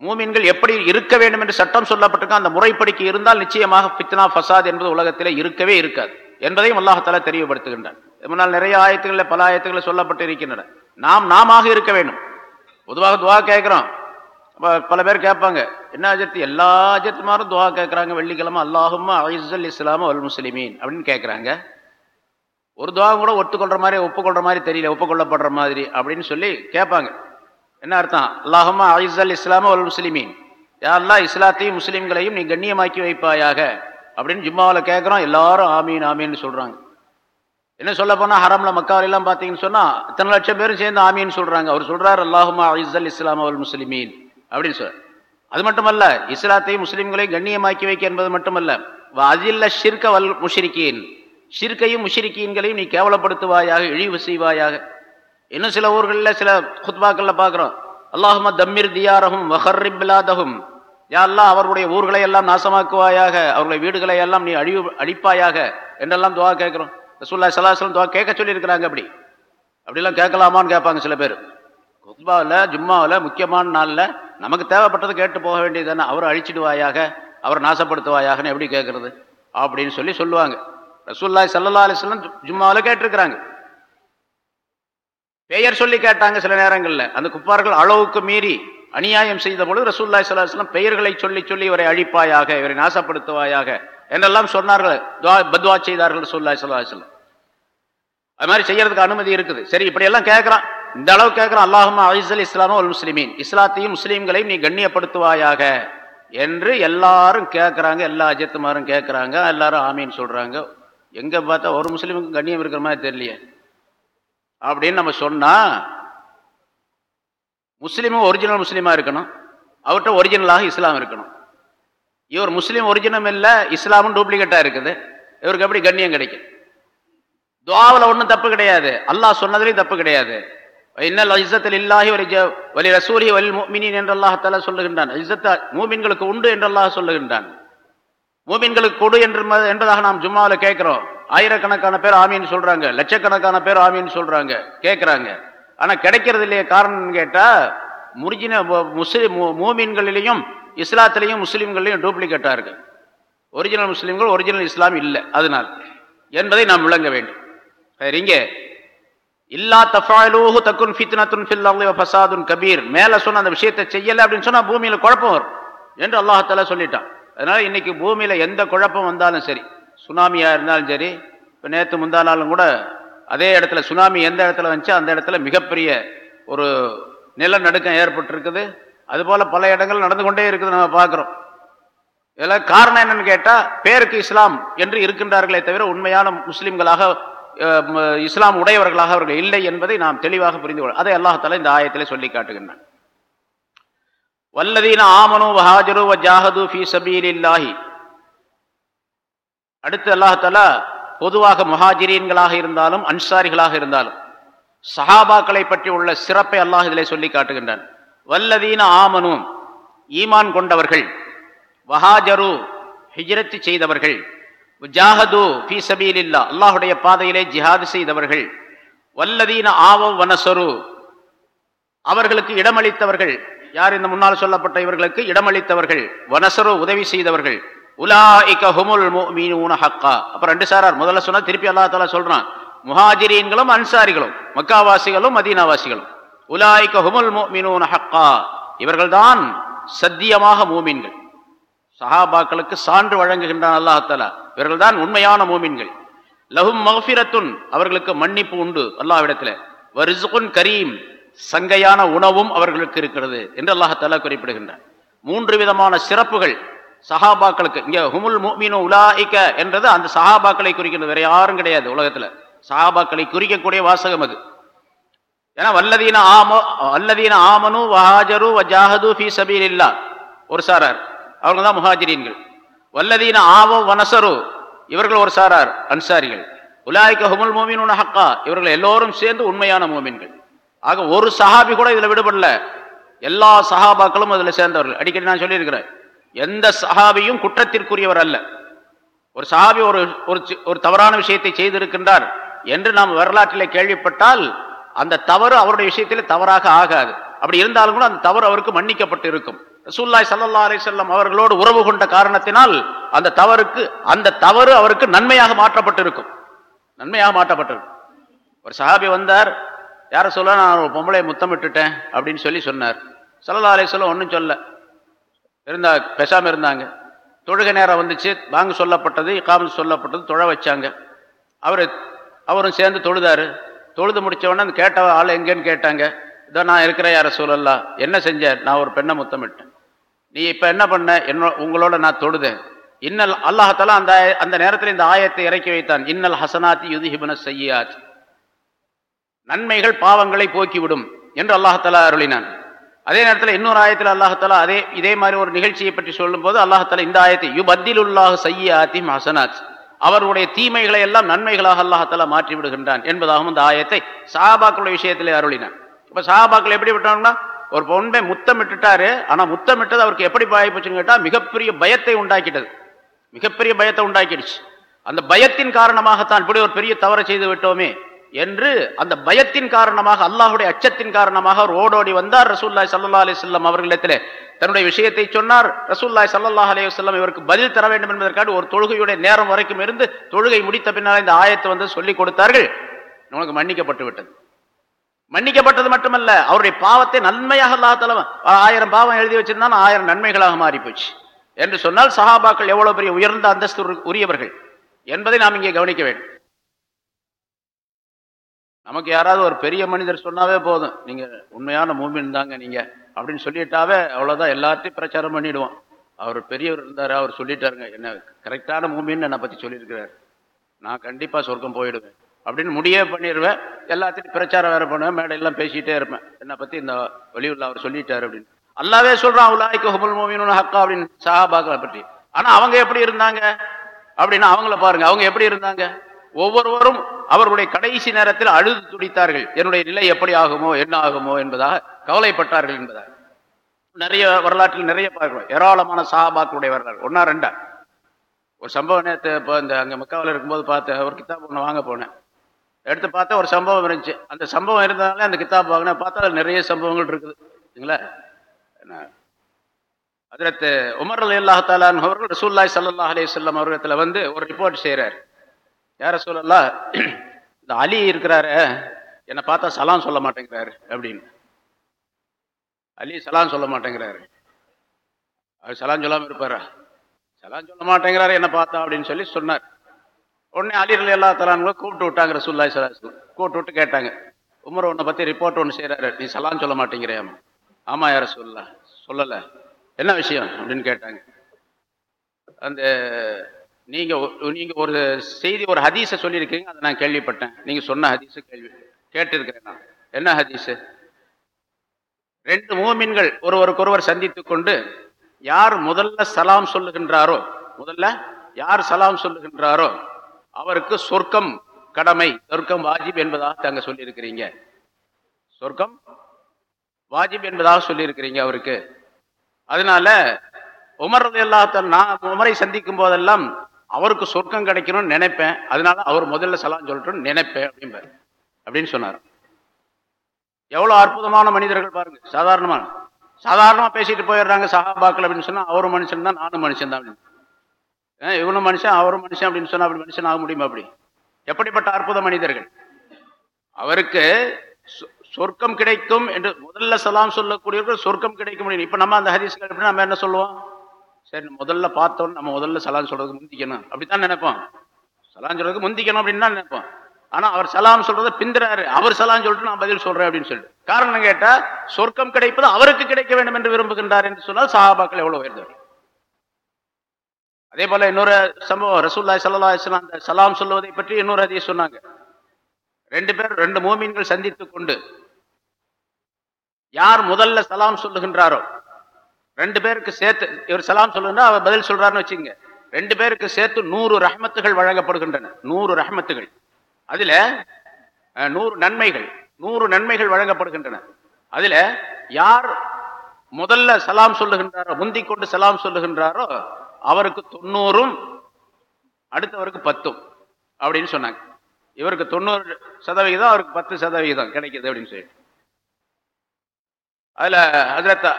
மூமீன்கள் எப்படி இருக்க வேண்டும் என்று சட்டம் சொல்லப்பட்டிருக்க அந்த முறைப்படிக்கு இருந்தால் நிச்சயமாக பித்னா ஃபசாத் என்பது உலகத்தில் இருக்கவே இருக்காது என்பதையும் அல்லாஹால தெரியப்படுத்துகின்றான் முன்னால் நிறைய ஆயத்துகளில் பல ஆயத்துக்களை சொல்லப்பட்டு இருக்கின்றன நாம் நாம இருக்க வேண்டும். பொதுவாக துவா கேட்குறோம். பல பேர் கேட்பாங்க என்ன அஜத்து எல்லா அஜத்துமாரும் துவா கேட்குறாங்க. வெள்ளிக்கிழமை அல்லாஹுமா ஐசல் இஸ்லாம அல் முஸ்லிமீன். அப்படின்னு கேட்குறாங்க. ஒரு துவாகம் கூட ஒத்துக்கொள்கிற மாதிரி ஒப்புக்கொள்கிற மாதிரி தெரியல ஒப்புக்கொள்ளப்படுற மாதிரி அப்படின்னு சொல்லி கேட்பாங்க. என்ன அர்த்தம்? அல்லாஹுமா ஐசல் இஸ்லாம ஒரு முஸ்லிமீன். யாரெல்லாம் இஸ்லாத்தையும் முஸ்லீம்களையும் நீ கண்ணியமாக்கி வைப்பாயாக அப்படின்னு ஜும்மாவில் கேட்குறோம். எல்லாரும் ஆமீன் ஆமீன்னு சொல்கிறாங்க என்ன சொல்ல போனால் ஹரம்ல மக்காவெல்லாம் பார்த்தீங்கன்னு சொன்னால் இத்தனை லட்சம் பேரும் சேர்ந்து ஆமீன்னு சொல்கிறாங்க அவர் சொல்கிறார் அல்லாஹுமா ஐசல் இஸ்லாம் அல் முஸ்லிமீன் அப்படின்னு சொல் அது மட்டுமல்ல இஸ்லாத்தையும் முஸ்லீம்களையும் கண்ணியமாக்கி வைக்க என்பது மட்டுமல்ல. அதில்ல ஷிர்க வல் முஷிரிக்கீன் ஷிர்கையும் முஷிரிக்கீன்களையும் நீ கேவலப்படுத்துவாயாக இழிவு செய்வாயாக. இன்னும் சில ஊர்களில் சில குத்பாக்களில் பார்க்குறோம். அல்லாஹும தம்மிர் தியாரகும் வஹர்ரிபிலாதகும் யாரெல்லாம் அவருடைய ஊர்களை எல்லாம் நாசமாக்குவாயாக அவருடைய வீடுகளை எல்லாம் நீ அழிவு அழிப்பாயாக என்றெல்லாம் துவா கேட்குறோம். ரசூல்லா சலாஹலம் துவா கேட்க சொல்லியிருக்கிறாங்க அப்படி. அப்படிலாம் கேட்கலாமான்னு கேட்பாங்க சில பேர். குத்பாவில் ஜும்மாவில் முக்கியமான நாளில் நமக்கு தேவைப்பட்டது கேட்டு போக வேண்டியது தானே. அவரை அழிச்சிடுவாயாக அவரை நாசப்படுத்துவாயாகன்னு எப்படி கேட்குறது? அப்படின்னு சொல்லி சொல்லுவாங்க. ரசூல்லாய் சல்லா அலிஸ்லாம் ஜும்மாவில் கேட்டிருக்கிறாங்க. பெயர் சொல்லி கேட்டாங்க சில நேரங்களில். அந்த குப்பார்கள் அளவுக்கு மீறி அநியாயம் செய்த பொழுது ரசூல்லாய் சல்லாஹ்லாம் பெயர்களை சொல்லி சொல்லி இவரை அழிப்பாயாக இவரை நாசப்படுத்துவாயாக என்றெல்லாம் சொன்னார்கள். பத்வா செய்தார்கள் ரசூல்லாய் சல்லாஹ் அது மாதிரி செய்யறதுக்கு அனுமதி இருக்குது. சரி இப்படியெல்லாம் கேட்குறான். இந்த அளவு கேட்கிறான். அல்லாஹுமா அலிசல் இஸ்லாமும் அல் முஸ்லிமீன். இஸ்லாத்தையும் முஸ்லீம்களையும் நீ கண்ணியப்படுத்துவாயாக என்று எல்லாரும் கேட்குறாங்க. எல்லா அஜத்துமாரும் கேட்குறாங்க. எல்லாரும் ஆமீன் சொல்கிறாங்க எங்கே பார்த்தா ஒரு முஸ்லீமுக்கும் கண்ணியம் இருக்கிற மாதிரி தெரியலையே அப்படின்னு நம்ம சொன்னால் முஸ்லீமும் ஒரிஜினல் முஸ்லீமாக இருக்கணும் அவர்கிட்ட ஒரிஜினலாக இஸ்லாம் இருக்கணும் இவர் முஸ்லீம் ஒரிஜினம் இல்லை இஸ்லாமும் டூப்ளிகேட்டாக இருக்குது இவருக்கு எப்படி கண்ணியம் கிடைக்கும் துவாவில் ஒன்றும் தப்பு கிடையாது அல்லாஹ் சொன்னதுலேயும் தப்பு கிடையாது இன்னல் இஸ்ஸத்தில் இல்லாஹி ஒரு வலி ரசூலி வலி மீனின் என்று அல்லாஹால சொல்லுகின்றான் இஸ்ஸத்தா மூமின்களுக்கு உண்டு என்று அல்லாஹ் சொல்லுகின்றான் மூமின்களுக்கு கொடு என்று என்பதாக நாம் ஜும்மாவில் கேட்கிறோம். ஆயிரக்கணக்கான பேர் ஆமின்னு சொல்றாங்க. லட்சக்கணக்கான பேர் ஆமின்னு சொல்றாங்க. கேட்குறாங்க. ஆனால் கிடைக்கிறது இல்லையே காரணம்னு கேட்டால் முறிஜின முஸ்லிம் மூமின்களிலையும் இஸ்லாத்திலையும் முஸ்லீம்களையும் டூப்ளிகேட்டாக இருக்கு. ஒரிஜினல் முஸ்லீம்கள் ஒரிஜினல் இஸ்லாம் இல்லை. அதனால் என்பதை நாம் விளங்க வேண்டும். சரிங்க இல்லா தஃபாலூஹு தக்குன் ஃபித்னத்துன் ஃபில் அர்லி ஃபசாதுன் கபீர். மேலே சொன்ன அந்த விஷயத்தை செய்யலை அப்படின்னு சொன்னால் பூமியில் குழப்பம் வரும். என்று அல்லாஹத்தால் சொல்லிட்டான். அதனால் இன்னைக்கு பூமியில் எந்த குழப்பம் வந்தாலும் சரி சுனாமியாக இருந்தாலும் சரி இப்போ நேற்று முந்தா நாளும் கூட அதே இடத்துல சுனாமி எந்த இடத்துல வந்துச்சோ அந்த இடத்துல மிகப்பெரிய ஒரு நிலநடுக்கம் ஏற்பட்டிருக்குது. அதுபோல் பல இடங்கள் நடந்து கொண்டே இருக்குது நம்ம பார்க்குறோம். இதெல்லாம் காரணம் என்னன்னு கேட்டால் பேருக்கு இஸ்லாம் என்று இருக்கின்றார்களே தவிர உண்மையான முஸ்லீம்களாக இஸ்லாம் உடையவர்களாக அவர்கள் இல்லை என்பதை நாம் தெளிவாக புரிந்து கொள்ள அதை அல்லாஹால இந்த ஆயத்திலே சொல்லி காட்டுகின்றான். வல்லதீன ஆமனு வஹாஜரு வ ஜாஹது ஃபி சபீலில்லாஹி அடுத்து அல்லாஹால பொதுவாக முஹாஜிரீன்களாக இருந்தாலும் அன்சாரிகளாக இருந்தாலும் சஹாபாக்களை பற்றி உள்ள சிறப்பை அல்லாஹ் இதில் சொல்லி காட்டுகின்றான். வல்லதீன ஆமனும் ஈமான் கொண்டவர்கள் வஹாஜரு ஹிஜ்ரத்து செய்தவர்கள் ஜாஹது ஃபி சபீலில்லா அல்லாஹுடைய பாதையிலே ஜிஹாது செய்தவர்கள் வல்லதீன ஆவ வனசரு அவர்களுக்கு இடமளித்தவர்கள் யார் இந்த முன்னால் சொல்லப்பட்ட இவர்களுக்கு இடமளித்தவர்கள்? வனசரு உதவி செய்தவர்கள். உலாஇக ஹுமுல் மீனூன ஹக்கா. அப்புறம் ரெண்டு சாரார். முதல்ல சொன்னா திருப்பி அல்லா தாலா சொல்றான். முஹாஜிரீன்களும் அன்சாரிகளும் மக்காவாசிகளும் மதீனாவாசிகளும். உலாய்க ஹுமுல் மீனூன ஹக்கா. இவர்கள்தான் சத்தியமாக மூமின்கள் சஹாபாக்களுக்கு சான்று வழங்குகின்றான் அல்லாஹாலா இவர்கள் தான் உண்மையான மூமின்கள் லஹும் மகஃபிரத்துன் அவர்களுக்கு மன்னிப்பு உண்டு அல்லாவிடத்தில் வரிசுகுன் கரீம். சங்கையான உணவும் அவர்களுக்கு இருக்கிறது என்று அல்லாஹாலா குறிப்பிடுகின்றார் மூன்று விதமான சிறப்புகள் சஹாபாக்களுக்கு. இங்க ஹுமுல் மீனு உலாய்க்க என்றது அந்த சஹாபாக்களை குறிக்கிறது வேற யாரும் கிடையாது உலகத்துல. சஹாபாக்களை குறிக்கக்கூடிய வாசகம் அது. ஏன்னா வல்லதீன ஆமோ வல்லதீன ஆமனு வஹாஜரு வஜாஹது ஃபி சபீல் இல்லா ஒரு சாரார். அவங்க தான் முஹாஜிரீன்கள். வல்லதீன ஆவோ வனசரு இவர்கள் ஒரு சாரார் அன்சாரிகள். உலாய்க்க ஹுமுல் மோமின் ஹக்கா இவர்கள் எல்லோரும் சேர்ந்து உண்மையான மோமின்கள் ஆக ஒரு சஹாபி கூட இதில் விடுபடல. எல்லா சஹாபாக்களும் அதில் சேர்ந்தவர்கள். அடிக்கடி நான் சொல்லியிருக்கிறேன். எந்த சஹாபியும் குற்றத்திற்குரியவர் அல்ல. ஒரு சஹாபி ஒரு ஒரு தவறான விஷயத்தை செய்திருக்கின்றார் என்று நாம் வரலாற்றில் கேள்விப்பட்டால் அந்த தவறு அவருடைய விஷயத்தில் தவறாக ஆகாது. அப்படி இருந்தாலும் கூட அந்த தவறு அவருக்கு மன்னிக்கப்பட்டு இருக்கும் ரசூல்லாய் சல்லா அலி செல்லம் அவர்களோடு உறவு கொண்ட காரணத்தினால் அந்த தவறுக்கு அந்த தவறு அவருக்கு நன்மையாக மாற்றப்பட்டிருக்கும். நன்மையாக மாற்றப்பட்டிருக்கும். ஒரு சஹாபி வந்தார் யாரை சொல்ல நான் ஒரு பொம்பளை முத்தமிட்டுட்டேன் அப்படின்னு சொல்லி சொன்னார். சல்லா சொல்ல ஒன்றும் சொல்ல இருந்தா பேசாமல் இருந்தாங்க. தொழுக நேரம் வந்துச்சு. வாங்க சொல்லப்பட்டது காமல் சொல்லப்பட்டது தொழ வச்சாங்க. அவர் அவரும் சேர்ந்து தொழுதாரு. தொழுது முடிச்சவொடனே அந்த கேட்ட ஆள் எங்கேன்னு கேட்டாங்க. இதோ நான் இருக்கிற யார சூழல்லா என்ன செஞ்சார் நான் ஒரு பெண்ணை முத்தமிட்டேன். நீ இப்போ என்ன பண்ண? என்ன உங்களோட நான் தொழுதேன். இன்னல் அல்லாஹால அந்த அந்த நேரத்தில் இந்த ஆயத்தை இறக்கி வைத்தான். இன்னல் ஹசனாத்தி யுதிஹிபன செய்யாச்சு நன்மைகள் பாவங்களை போக்கிவிடும் என்று அல்லாஹாலா அருளினான். அதே நேரத்தில் இன்னொரு ஆயத்தில் அல்லாஹாலா அதே இதே மாதிரி ஒரு நிகழ்ச்சியை பற்றி சொல்லும்போது அல்லாஹாலா இந்த ஆயத்தை யு பத்திலுல்லாஹ் செய்யாத்தி ஹசனாத். அவருடைய தீமைகளை எல்லாம் நன்மைகளாக அல்லாஹாலா மாற்றி விடுகின்றான் என்பதாகவும் இந்த ஆயத்தை சாபாக்களுடைய விஷயத்திலே அருளினான். இப்போ சாபாக்கள் எப்படி விட்டாங்கன்னா ஒரு பொண்ணை முத்தமிட்டுட்டாரு ஆனால் முத்தமிட்டது அவருக்கு எப்படி பாய்ப்புச்சுன்னு கேட்டால் மிகப்பெரிய பயத்தை உண்டாக்கிட்டது. மிகப்பெரிய பயத்தை உண்டாக்கிடுச்சு. அந்த பயத்தின் காரணமாகத்தான் இப்படி ஒரு பெரிய தவறை செய்து விட்டோமே என்று அந்த பயத்தின் காரணமாக அல்லாஹுடைய அச்சத்தின் காரணமாக அவர் ஓடோடி வந்தார். ரசூல்லாய் சல்லா அலி அவர்களிடத்திலே தன்னுடைய விஷயத்தை சொன்னார். ரசூல்லாய் சல்லாஹ் அலி இவருக்கு பதில் தர வேண்டும் என்பதற்காக ஒரு தொழுகையுடைய நேரம் வரைக்கும் இருந்து தொழுகை முடித்த பின்னால் இந்த ஆயத்தை வந்து சொல்லிக் கொடுத்தார்கள். உனக்கு மன்னிக்கப்பட்டு விட்டது. மன்னிக்கப்பட்டது மட்டுமல்ல அவருடைய பாவத்தை நன்மையாக அல்லாஹால ஆயிரம் பாவம் எழுதி வச்சிருந்தான் ஆயிரம் நன்மைகளாக மாறி போச்சு என்று சொன்னால் சஹாபாக்கள் எவ்வளவு பெரிய உயர்ந்த அந்தஸ்து உரியவர்கள் என்பதை நாம் இங்கே கவனிக்க வேண்டும். நமக்கு யாராவது ஒரு பெரிய மனிதர் சொன்னாவே போதும் நீங்கள் உண்மையான மூமின் தாங்க நீங்கள் அப்படின்னு சொல்லிட்டாவே அவ்வளோதான் எல்லாத்தையும் பிரச்சாரம் பண்ணிடுவோம். அவர் பெரியவர் இருந்தார் அவர் சொல்லிட்டாருங்க என்ன கரெக்டான மூமின்னு என்னை பத்தி சொல்லியிருக்கிறார். நான் கண்டிப்பா சொர்க்கம் போயிடுவேன். அப்படின்னு முடியே பண்ணிடுவேன். எல்லாத்தையும் பிரச்சாரம் வேற பண்ணுவேன் மேடையெல்லாம் பேசிட்டே இருப்பேன். என்னை பற்றி இந்த வெளியூர்ல அவர் சொல்லிட்டாரு அப்படின்னு. அல்லாவே சொல்கிறான் உலாய்க்கு ஹுமுல் மோமினு ஹக்கா அப்படின்னு சஹாபாக்களை பற்றி. ஆனா அவங்க எப்படி இருந்தாங்க? அப்படின்னு அவங்கள பாருங்க அவங்க எப்படி இருந்தாங்க? ஒவ்வொருவரும் அவர்களுடைய கடைசி நேரத்தில் அழுது துடித்தார்கள். என்னுடைய நிலை எப்படி ஆகுமோ என்ன ஆகுமோ என்பதாக கவலைப்பட்டார்கள் என்பதாக நிறைய வரலாற்றில் நிறைய பார்க்கிறோம் ஏராளமான சஹாபாக்களுடைய வரலாறு. ஒன்னா ரெண்டா? ஒரு சம்பவம் நேற்று இப்போ இந்த அங்கே மக்காவில் இருக்கும்போது பார்த்து ஒரு கித்தாப் ஒன்று வாங்க போனேன். எடுத்து பார்த்தா ஒரு சம்பவம் இருந்துச்சு. அந்த சம்பவம் இருந்ததாலே அந்த கித்தாப் வாங்கினேன். பார்த்தா அதில் நிறைய சம்பவங்கள் இருக்குது. சரிங்களா? அதிரத்து உமர் அலி அல்லாஹாலான் அவர்கள் ரசூல்லாய் சல்லாஹ் அலி சொல்லம் அவர்களிடத்தில் வந்து ஒரு ரிப்போர்ட் செய்கிறார் யார சொல்லலா? இந்த அலி இருக்கிறாரு என்னை பார்த்தா சலாம் சொல்ல மாட்டேங்கிறாரு அப்படின்னு. அலி சலாம் சொல்ல மாட்டேங்கிறாரு. அவர் சலாம் சொல்லாமல் இருப்பாரா? சலாம் சொல்ல மாட்டேங்கிறாரு என்ன பார்த்தா அப்படின்னு சொல்லி சொன்னார். உடனே அலிரல் எல்லா தலான்களும் கூப்பிட்டு விட்டாங்க ரசூல்லாய் சலாஸ் கூப்பிட்டு விட்டு கேட்டாங்க உமர் உன்னை பற்றி ரிப்போர்ட் ஒன்று செய்கிறாரு நீ சலாம் சொல்ல மாட்டேங்கிறியாமா ஆமாம் யார சொல்லல சொல்லலை. என்ன விஷயம் அப்படின்னு கேட்டாங்க. அந்த நீங்க நீங்க ஒரு செய்தி ஒரு ஹதீஸை சொல்லியிருக்கீங்க அதை நான் கேள்விப்பட்டேன். நீங்க சொன்ன ஹதீஸை கேள்வி கேட்டிருக்கிறேன் நான். என்ன ஹதீஸு? ரெண்டு மூமின்கள் ஒருவருக்கொருவர் சந்தித்து கொண்டு யார் முதல்ல சலாம் சொல்லுகின்றாரோ முதல்ல யார் சலாம் சொல்லுகின்றாரோ அவருக்கு சொர்க்கம் கடமை சொர்க்கம் வாஜிப் என்பதாக அங்க சொல்லியிருக்கிறீங்க. சொர்க்கம் வாஜிப் என்பதாக சொல்லியிருக்கிறீங்க அவருக்கு. அதனால உமர் எல்லாத்தான் நான் உமரை சந்திக்கும் போதெல்லாம் அவருக்கு சொர்க்கம் கிடைக்கணும்னு நினைப்பேன். அதனால அவர் முதல்ல சலாம் சொல்லட்டும் நினைப்பேன் அப்படிம்பார். அப்படின்னு சொன்னார். எவ்வளவு அற்புதமான மனிதர்கள் பாருங்க. சாதாரணமான சாதாரணமா பேசிட்டு போயிடுறாங்க சகாபாக்கள் அப்படின்னு சொன்னா அவரும் மனுஷன் தான் நானும் மனுஷன் தான் அப்படின்னு. இவனும் மனுஷன் அவரும் மனுஷன் அப்படின்னு சொன்னா அப்படி மனுஷன் ஆக முடியுமா அப்படி? எப்படிப்பட்ட அற்புத மனிதர்கள்? அவருக்கு சொர்க்கம் கிடைக்கும் என்று முதல்ல சலாம் சொல்லக்கூடியவர்கள் சொர்க்கம் கிடைக்க முடியும். இப்ப நம்ம அந்த ஹரிசுகள் அப்படின்னு நம்ம என்ன சொல்லுவோம்? சரி முதல்ல பார்த்தோன்னு நம்ம முதல்ல சலாம் சொல்றதுக்கு முந்திக்கணும். அப்படித்தான் நினைப்போம். சலாம் சொல்றதுக்கு முந்திக்கணும் அப்படின்னு தான் நினைப்போம். ஆனா அவர் சலாம் சொல்றதை பிந்துறாரு. அவர் சலாம் சொல்லிட்டு நான் பதில் சொல்றேன் அப்படின்னு சொல்லிட்டு. காரணம் கேட்டா சொர்க்கம் கிடைப்பது அவருக்கு கிடைக்க வேண்டும் என்று விரும்புகின்றார் என்று சொன்னால் சஹாபாக்கள் எவ்வளவு உயர்ந்தவர்? அதே போல இன்னொரு சம்பவம் ரசூல்லாய் சல்லா அந்த சலாம் சொல்லுவதை பற்றி இன்னொரு அதிக சொன்னாங்க. ரெண்டு பேர் ரெண்டு மூமீன்கள் சந்தித்துக் கொண்டு யார் முதல்ல சலாம் சொல்லுகின்றாரோ ரெண்டு பேருக்கு சேர்த்து இவர் சலாம் சொல்லுன்னா அவர் பதில் சொல்றாருன்னு வச்சுங்க ரெண்டு பேருக்கு சேர்த்து நூறு ரஹமத்துகள் வழங்கப்படுகின்றன. நூறு ரஹமத்துகள். அதுல நூறு நன்மைகள் நூறு நன்மைகள் வழங்கப்படுகின்றன. அதுல யார் முதல்ல சலாம் சொல்லுகின்றாரோ முந்தி கொண்டு சலாம் சொல்லுகின்றாரோ அவருக்கு தொண்ணூறும் அடுத்தவருக்கு பத்தும் அப்படின்னு சொன்னாங்க. இவருக்கு தொண்ணூறு சதவிகிதம் அவருக்கு பத்து சதவிகிதம் கிடைக்குது அப்படின்னு சொல்லி அதுல ஹசரத்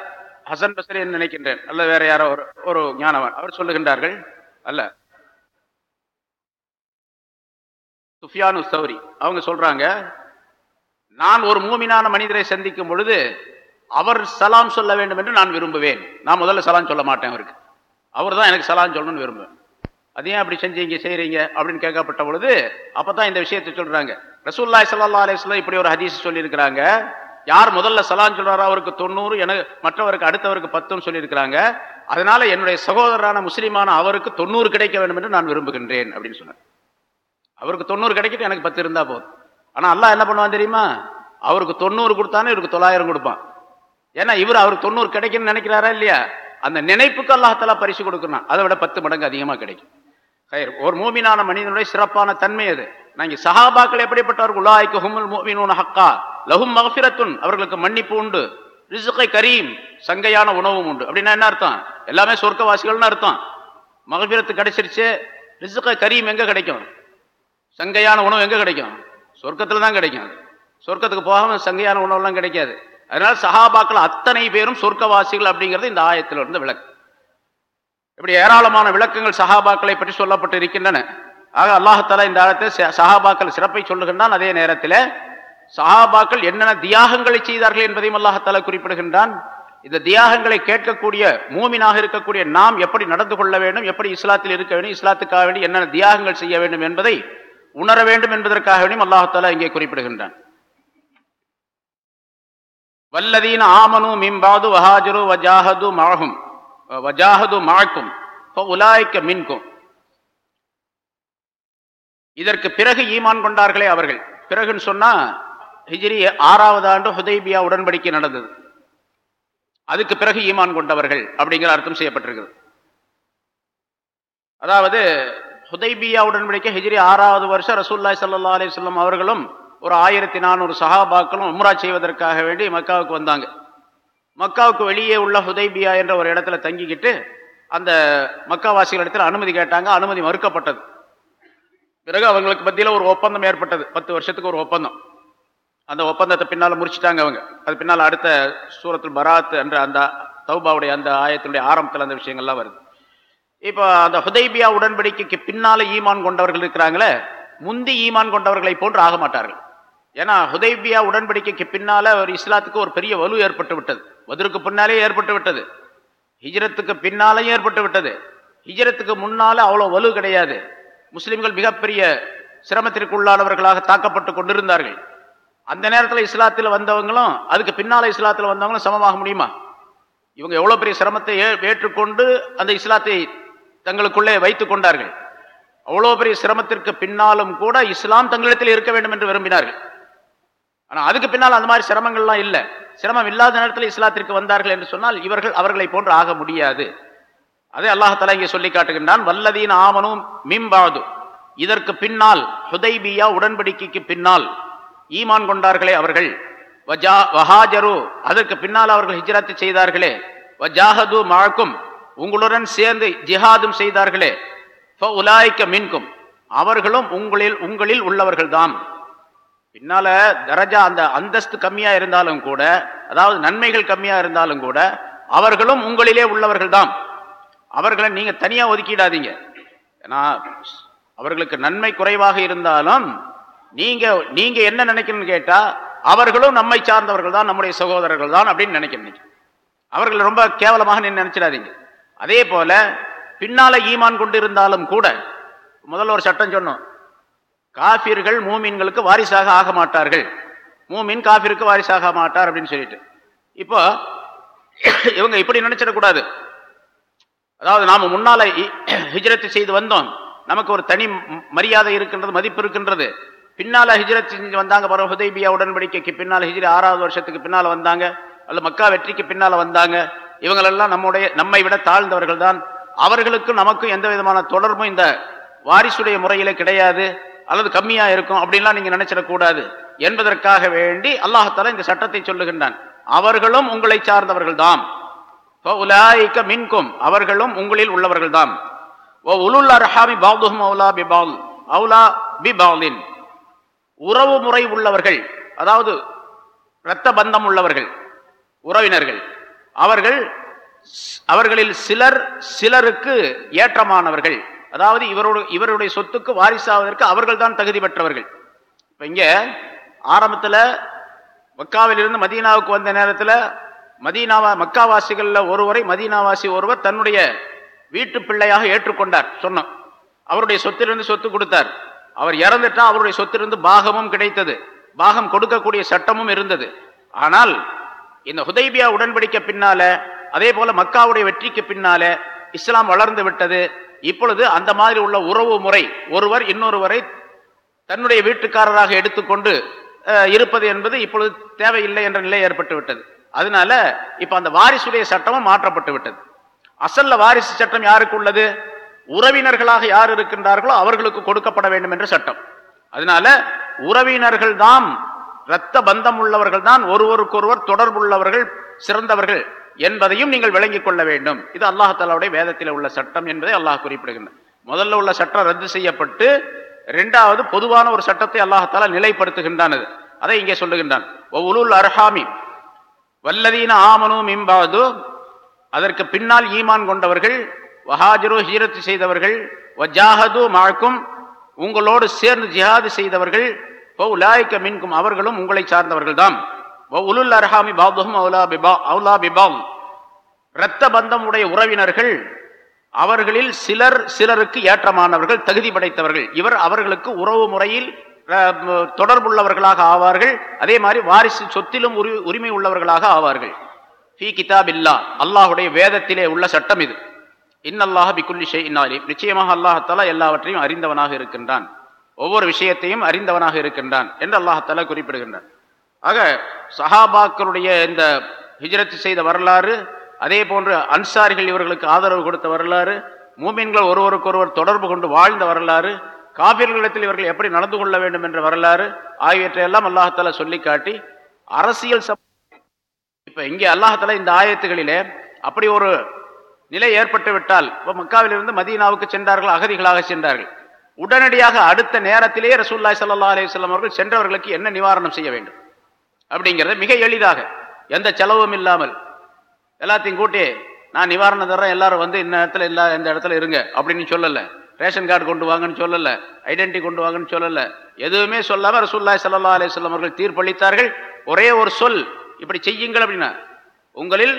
ஹசன் பசரி நினைக்கின்றேன். அல்ல வேற யாரோ ஒரு ஒரு ஞானவன். அவர் சொல்லுகின்றார்கள் அல்ல. சுஃபியானு சௌரி அவங்க சொல்றாங்க நான் ஒரு மூமினான மனிதரை சந்திக்கும் பொழுது அவர் சலாம் சொல்ல வேண்டும் என்று நான் விரும்புவேன். நான் முதல்ல சலாம் சொல்ல மாட்டேன் அவருக்கு. அவர் தான் எனக்கு சலாம் சொல்லணும்னு விரும்புவேன். அதையும் அப்படி செஞ்சீங்க செய்கிறீங்க அப்படின்னு கேட்கப்பட்ட பொழுது அப்போ தான் இந்த விஷயத்தை சொல்கிறாங்க ரசூல்லாய் சல்லா அலிஸ்லாம் இப்படி ஒரு ஹதீஸ் சொல்லியிருக்கிறாங்க யார் முதல்ல சலான் சொல்றாரோ அவருக்கு தொண்ணூறு என மற்றவருக்கு அடுத்தவருக்கு பத்துன்னு சொல்லியிருக்கிறாங்க. அதனால என்னுடைய சகோதரரான முஸ்லீமான அவருக்கு தொண்ணூறு கிடைக்க வேண்டும் என்று நான் விரும்புகின்றேன் அப்படின்னு சொன்னார். அவருக்கு தொண்ணூறு கிடைக்கிட்டு எனக்கு பத்து இருந்தா போதும். ஆனா அல்லாஹ் என்ன பண்ணுவான் தெரியுமா? அவருக்கு தொண்ணூறு கொடுத்தானே இவருக்கு தொள்ளாயிரம் கொடுப்பான். ஏன்னா இவர் அவருக்கு தொண்ணூறு கிடைக்குன்னு நினைக்கிறாரா இல்லையா? அந்த நினைப்புக்கு அல்லாஹாலா பரிசு கொடுக்கணும் அதை விட பத்து மடங்கு அதிகமாக கிடைக்கும். ஒரு மூமினான மனிதனுடைய சிறப்பான தன்மை அது. நாங்க சஹாபாக்கள் எப்படிப்பட்டவர்கள் உலாய்க்கு ஹுமுல் மூமினூன் ஹக்கா. லஹும் மகஃபிரத்துன் அவர்களுக்கு மன்னிப்பு உண்டு. ரிசுகை கரீம். சங்கையான உணவும் உண்டு. அப்படின்னா என்ன அர்த்தம்? எல்லாமே சொர்க்கவாசிகள்னு அர்த்தம். மகஃபிரத்து கிடைச்சிருச்சு. ரிசுகை கரீம் எங்கே கிடைக்கும்? சங்கையான உணவு எங்கே கிடைக்கும்? சொர்க்கத்தில் தான் கிடைக்கும். சொர்க்கத்துக்கு போகாம சங்கையான உணவுலாம் கிடைக்காது. அதனால சஹாபாக்கள் அத்தனை பேரும் சொர்க்கவாசிகள் அப்படிங்கிறது இந்த ஆயத்தில் இருந்து விளக்கு. இப்படி ஏராளமான விளக்கங்கள் சஹாபாக்களை பற்றி சொல்லப்பட்டு இருக்கின்றன ஆக அல்லாஹால இந்த ஆயத்தில் சஹாபாக்கள் சிறப்பை சொல்லுகின்றான். அதே நேரத்தில் சஹாபாக்கள் என்னென்ன தியாகங்களை செய்தார்கள் என்பதையும் அல்லாஹால குறிப்பிடுகின்றான். இந்த தியாகங்களை கேட்கக்கூடிய மூமினாக இருக்கக்கூடிய நாம் எப்படி நடந்து கொள்ள வேண்டும் எப்படி இஸ்லாத்தில் இருக்க வேண்டும் இஸ்லாத்துக்காக வேண்டி என்னென்ன தியாகங்கள் செய்ய வேண்டும் என்பதை உணர வேண்டும் என்பதற்காக வேண்டியும் அல்லாஹால இங்கே குறிப்பிடுகின்றான். வல்லதீன ஆமனு மிம்பாது வஹாஜரு வஜாஹது மாகும் வஜாஹது மாக்கும் உலாய்க்க மின்கும். இதற்கு பிறகு ஈமான் கொண்டார்களே அவர்கள். பிறகுன்னு சொன்னா ஹிஜ்ரி ஆறாவது ஆண்டு ஹுதைபியா உடன்படிக்கை நடந்தது. அதுக்கு பிறகு ஈமான் கொண்டவர்கள் அப்படிங்கிற அர்த்தம் செய்யப்பட்டிருக்கிறது அதாவது ஹுதைபியா உடன்படிக்கை ஹிஜ்ரி ஆறாவது வருஷம் ரசூல்லாய் சல்லா அலிஸ்லாம் அவர்களும் ஒரு ஆயிரத்தி நானூறு சஹாபாக்களும் உம்ரா செய்வதற்காக வேண்டி மக்காவுக்கு வந்தாங்க. மக்காவுக்கு வெளியே உள்ள ஹுதைபியா என்ற ஒரு இடத்துல தங்கிக்கிட்டு அந்த மக்காவாசிகள் இடத்துல அனுமதி கேட்டாங்க. அனுமதி மறுக்கப்பட்டது. பிறகு அவங்களுக்கு மத்தியில் ஒரு ஒப்பந்தம் ஏற்பட்டது. பத்து வருஷத்துக்கு ஒரு ஒப்பந்தம். அந்த ஒப்பந்தத்தை பின்னால் முடிச்சிட்டாங்க அவங்க. அது பின்னால் அடுத்த சூரத்தில் பராத் என்ற அந்த தௌபாவுடைய அந்த ஆயத்தினுடைய ஆரம்பத்தில் அந்த விஷயங்கள்லாம் வருது. இப்போ அந்த ஹுதைபியா உடன்படிக்கைக்கு பின்னால் ஈமான் கொண்டவர்கள் இருக்கிறாங்களே முந்தி ஈமான் கொண்டவர்களை போன்று ஆக மாட்டார்கள். ஏன்னா ஹுதைபியா உடன்படிக்கைக்கு பின்னால ஒரு இஸ்லாத்துக்கு ஒரு பெரிய வலு ஏற்பட்டு விட்டது. வதற்கு பின்னாலே ஏற்பட்டு விட்டது. ஹிஜரத்துக்கு பின்னாலேயும் ஏற்பட்டு விட்டது. ஹிஜரத்துக்கு முன்னால் அவ்வளோ வலு கிடையாது. முஸ்லிம்கள் மிகப்பெரிய சிரமத்திற்குள்ளானவர்களாக தாக்கப்பட்டு கொண்டிருந்தார்கள். அந்த நேரத்தில் இஸ்லாத்தில் வந்தவங்களும் அதுக்கு பின்னால் இஸ்லாத்தில் வந்தவங்களும் சமமாக முடியுமா? இவங்க எவ்வளோ பெரிய சிரமத்தை ஏற்றுக்கொண்டு அந்த இஸ்லாத்தை தங்களுக்குள்ளே வைத்து கொண்டார்கள். அவ்வளோ பெரிய சிரமத்திற்கு பின்னாலும் கூட இஸ்லாம் தங்களிடத்தில் இருக்க வேண்டும் என்று விரும்பினார்கள். ஆனால் அதுக்கு பின்னால் அந்த மாதிரி சிரமங்கள்லாம் இல்லை. சிரமம் இல்லாத நேரத்தில் இஸ்லாத்திற்கு வந்தார்கள் என்று சொன்னால் இவர்கள் அவர்களை போன்று ஆக முடியாது. அதே அல்லாஹால இங்கே சொல்லி காட்டுகின்றான் வல்லதீன் ஆமனும் மிம்பாது இதற்கு பின்னால் ஹுதைபியா உடன்படிக்கைக்கு பின்னால் ஈமான் கொண்டார்களே அவர்கள். வஜா வஹாஜரு. அதற்கு பின்னால் அவர்கள் ஹிஜ்ரத்து செய்தார்களே. வஜாஹது மழக்கும் உங்களுடன் சேர்ந்து ஜிஹாதும் செய்தார்களே. உலாய்க்க மின்கும். அவர்களும் உங்களில் உங்களில் உள்ளவர்கள் தான் பின்னால தரஜா அந்த அந்தஸ்து கம்மியா இருந்தாலும் கூட அதாவது நன்மைகள் கம்மியா இருந்தாலும் கூட அவர்களும் உங்களிலே உள்ளவர்கள் தான் அவர்களை நீங்கள் தனியாக ஒதுக்கிடாதீங்க. ஏன்னா அவர்களுக்கு நன்மை குறைவாக இருந்தாலும் நீங்கள் நீங்கள் என்ன நினைக்கணும்னு கேட்டால் அவர்களும் நம்மை சார்ந்தவர்கள் தான் நம்முடைய சகோதரர்கள் தான் அப்படின்னு நினைக்கணும் அவர்கள் ரொம்ப கேவலமாக நீ நினச்சிடாதீங்க. அதே போல் பின்னால் ஈமான் கொண்டு இருந்தாலும் கூட முதல்ல ஒரு சட்டம் சொன்னோம். காஃபியர்கள் மூமீன்களுக்கு வாரிசாக ஆக மாட்டார்கள். மூமின் காபிருக்கு வாரிசாக மாட்டார் அப்படின்னு சொல்லிட்டு. இப்போ இவங்க இப்படி நினைச்சிடக்கூடாது. அதாவது நாம் முன்னால் ஹிஜரத்து செய்து வந்தோம். நமக்கு ஒரு தனி மரியாதை இருக்கின்றது மதிப்பு இருக்கின்றது. பின்னால் ஹிஜரத் செஞ்சு வந்தாங்க பரவ ஹுதைபியா உடன்படிக்கைக்கு பின்னால் ஹிஜ்ரி ஆறாவது வருஷத்துக்கு பின்னால் வந்தாங்க. அல்ல மக்கா வெற்றிக்கு பின்னால் வந்தாங்க. இவங்களெல்லாம் நம்முடைய நம்மை விட தாழ்ந்தவர்கள் தான். அவர்களுக்கும் நமக்கும் எந்த விதமான தொடர்பும் இந்த வாரிசுடைய முறையில் கிடையாது. அல்லது கம்மியாக இருக்கும் அப்படின்லாம் நீங்கள் நினைச்சிடக்கூடாது என்பதற்காக வேண்டி அல்லாஹால இந்த சட்டத்தை சொல்லுகின்றான். அவர்களும் உங்களை சார்ந்தவர்கள் தான் மின்கும் அவர்களும் உங்களில் உள்ளவர்கள் தான் உறவு முறை உள்ளவர்கள் அதாவது இரத்த பந்தம் உள்ளவர்கள் உறவினர்கள். அவர்கள் அவர்களில் சிலர் சிலருக்கு ஏற்றமானவர்கள். அதாவது இவரோட இவருடைய சொத்துக்கு வாரிசாவதற்கு அவர்கள் தான் தகுதி பெற்றவர்கள். இப்போ இங்கே ஆரம்பத்தில் மக்காவிலிருந்து மதீனாவுக்கு வந்த நேரத்தில் மதீனாவா மக்காவாசிகளில் ஒருவரை மதீனாவாசி ஒருவர் தன்னுடைய வீட்டு பிள்ளையாக ஏற்றுக்கொண்டார் சொன்னோம். அவருடைய சொத்திலிருந்து சொத்து கொடுத்தார். அவர் இறந்துட்டா அவருடைய சொத்திலிருந்து பாகமும் கிடைத்தது. பாகம் கொடுக்கக்கூடிய சட்டமும் இருந்தது. ஆனால் இந்த ஹுதைபியா உடன்படிக்க பின்னால அதே போல மக்காவுடைய வெற்றிக்கு பின்னால இஸ்லாம் வளர்ந்து விட்டது. இப்பொழுது அந்த மாதிரி உள்ள உறவு முறை ஒருவர் இன்னொருவரை தன்னுடைய வீட்டுக்காரராக எடுத்துக்கொண்டு இருப்பது என்பது இப்பொழுது தேவையில்லை என்ற நிலை ஏற்பட்டு விட்டது. அதனால இப்ப அந்த வாரிசுடைய சட்டமும் மாற்றப்பட்டு விட்டது. அசல்ல வாரிசு சட்டம் யாருக்கு உள்ளது? உறவினர்களாக யார் இருக்கின்றார்களோ அவர்களுக்கு கொடுக்கப்பட வேண்டும் என்ற சட்டம். அதனால உறவினர்கள் தான் இரத்த பந்தம் உள்ளவர்கள் தான் ஒருவருக்கொருவர் தொடர்புள்ளவர்கள் சிறந்தவர்கள் என்பதையும் நீங்கள் விளங்கிக் கொள்ள வேண்டும். இது அல்லாஹாலாவுடைய வேதத்தில் உள்ள சட்டம் என்பதை அல்லாஹ் குறிப்பிடுகின்ற முதல்ல உள்ள சட்டம் ரத்து செய்யப்பட்டு இரண்டாவது பொதுவான ஒரு சட்டத்தை அல்லாஹாலா நிலைப்படுத்துகின்றான் அதை. இங்கே சொல்லுகின்றான். அர்ஹாமி வல்லதீன ஆமனும் மிம்பாது அதற்கு பின்னால் ஈமான் கொண்டவர்கள் வஹாஜரு ஹீரத்து செய்தவர்கள் வஜாஹது மாழ்க்கும் உங்களோடு சேர்ந்து ஜிஹாது செய்தவர்கள் மின்கும் அவர்களும் உங்களை சார்ந்தவர்கள் தான் உலுல் அர்ஹாமி பாதுஹும் அவுலா பிபா அவுலா பிபாம். இரத்த பந்தம் உடைய உறவினர்கள் அவர்களில் சிலர் சிலருக்கு ஏற்றமானவர்கள் தகுதி படைத்தவர்கள். இவர் அவர்களுக்கு உறவு முறையில் தொடர்புள்ளவர்களாக ஆவார்கள். அதே மாதிரி வாரிசு சொத்திலும் உரிமை உள்ளவர்களாக ஆவார்கள். ஃபி கிதாப் இல்லா அல்லாஹுடைய வேதத்திலே உள்ள சட்டம் இது. இன்னல்லாஹ பிக்குல்லி ஷே இன்னாலே நிச்சயமாக அல்லாஹத்தாலா எல்லாவற்றையும் அறிந்தவனாக இருக்கின்றான். ஒவ்வொரு விஷயத்தையும் அறிந்தவனாக இருக்கின்றான் என்று அல்லாஹத்தாலா குறிப்பிடுகின்றான். ஆக சஹாபாக்களுடைய இந்த ஹிஜ்ரத் செய்த வரலாறு அதே போன்று அன்சாரிகள் இவர்களுக்கு ஆதரவு கொடுத்த வரலாறு மூமின்கள் ஒருவருக்கொருவர் தொடர்பு கொண்டு வாழ்ந்த வரலாறு காபிர்களிடத்தில் இவர்கள் எப்படி நடந்து கொள்ள வேண்டும் என்ற வரலாறு ஆகியவற்றையெல்லாம் அல்லாஹால சொல்லி காட்டி அரசியல் சம் இப்போ இங்கே அல்லாஹால இந்த ஆயத்துகளிலே அப்படி ஒரு நிலை ஏற்பட்டு விட்டால் இப்போ மக்காவிலிருந்து மதீனாவுக்கு சென்றார்கள் அகதிகளாக சென்றார்கள். உடனடியாக அடுத்த நேரத்திலேயே ரசூல்லாய் சல்லா அலிவல்லம் அவர்கள் சென்றவர்களுக்கு என்ன நிவாரணம் செய்ய வேண்டும்? அப்படிங்கிறத மிக எளிதாக. எந்த செலவும் இல்லாமல் எல்லாத்தையும் கூட்டி நான் நிவாரணம் தர்றேன் எல்லாரும் வந்து இந்த இடத்துல இல்லை இந்த இடத்துல இருங்க அப்படின்னு சொல்லலை. ரேஷன் கார்டு கொண்டு வாங்கன்னு சொல்லலை ஐடென்டி கொண்டு வாங்கன்னு சொல்லலை. எதுவுமே சொல்லாமல் ரசூல்லாய் சல்லா அலிஸ்லாம் அவர்கள் தீர்ப்பளித்தார்கள். ஒரே ஒரு சொல் இப்படி செய்யுங்கள் அப்படின்னா உங்களில்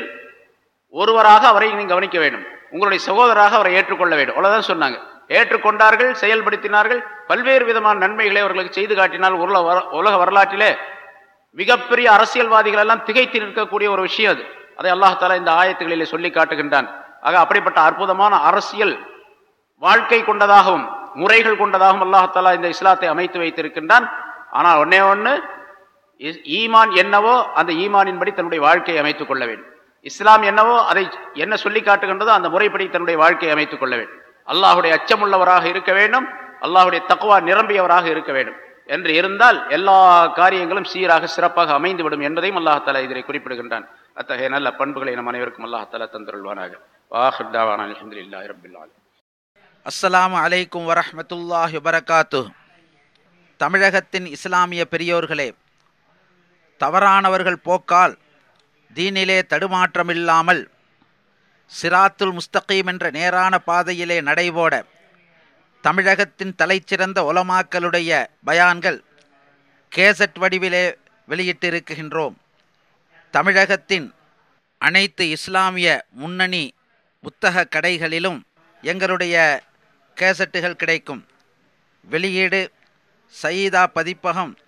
ஒருவராக அவரை நீங்கள் கவனிக்க வேண்டும். உங்களுடைய சகோதராக அவரை ஏற்றுக்கொள்ள வேண்டும். அவ்வளோதான் சொன்னாங்க. ஏற்றுக்கொண்டார்கள் செயல்படுத்தினார்கள். பல்வேறு விதமான நன்மைகளை அவர்களுக்கு செய்து காட்டினால் உலக வரலாற்றிலே மிகப்பெரிய அரசியல்வாதிகள் எல்லாம் திகைத்து நிற்கக்கூடிய ஒரு விஷயம் அது. அதை அல்லாஹாலா இந்த ஆயத்துகளிலே சொல்லி காட்டுகின்றான். ஆக அப்படிப்பட்ட அற்புதமான அரசியல் வாழ்க்கை கொண்டதாகவும் முறைகள் கொண்டதாகவும் அல்லாஹாலா இந்த இஸ்லாத்தை அமைத்து வைத்திருக்கின்றான். ஆனால் ஒன்னே ஒன்று ஈமான் என்னவோ அந்த ஈமானின்படி தன்னுடைய வாழ்க்கையை அமைத்துக் கொள்ள வேண்டும். இஸ்லாம் என்னவோ அதை என்ன சொல்லி காட்டுகின்றதோ அந்த முறைப்படி தன்னுடைய வாழ்க்கையை அமைத்துக் கொள்ள வேண்டும். அல்லாஹுடைய அச்சமுள்ளவராக இருக்க வேண்டும் அல்லாஹுடைய தக்குவா நிரம்பியவராக இருக்க வேண்டும். என்று இருந்தால் எல்லா காரியங்களும் சீராக சிறப்பாக அமைந்துவிடும் என்பதையும் அல்லாஹாலா இதனை குறிப்பிடுகின்றான். அத்தகைய நல்ல பண்புகளை நம் அனைவருக்கும் அல்லாஹால தந்துருள்வானாக. அஸ்ஸலாமு அலைக்கும் வரஹமத்துல்லாஹி வபரகாத்து தமிழகத்தின் இஸ்லாமிய பெரியோர்களே தவறானவர்கள் போக்கால் தீனிலே தடுமாற்றமில்லாமல் சிராத்துல் முஸ்தகீம் என்ற நேரான பாதையிலே நடைபோட தமிழகத்தின் தலைச்சிறந்த உலமாக்களுடைய பயான்கள் கேசட் வடிவிலே வெளியிட்டிருக்கின்றோம். தமிழகத்தின் அனைத்து இஸ்லாமிய முன்னணி புத்தக கடைகளிலும் எங்களுடைய கேசட்டுகள் கிடைக்கும். வெளியீடு சயீதா பதிப்பகம்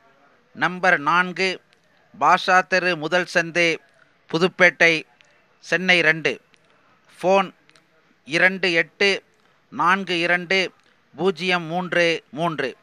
நம்பர் நான்கு பாஷா தெரு முதல் சந்தே புதுப்பேட்டை சென்னை ரெண்டு. ஃபோன் இரண்டு எட்டு நான்கு இரண்டு பூஜ்ஜியம் மூன்று மூன்று.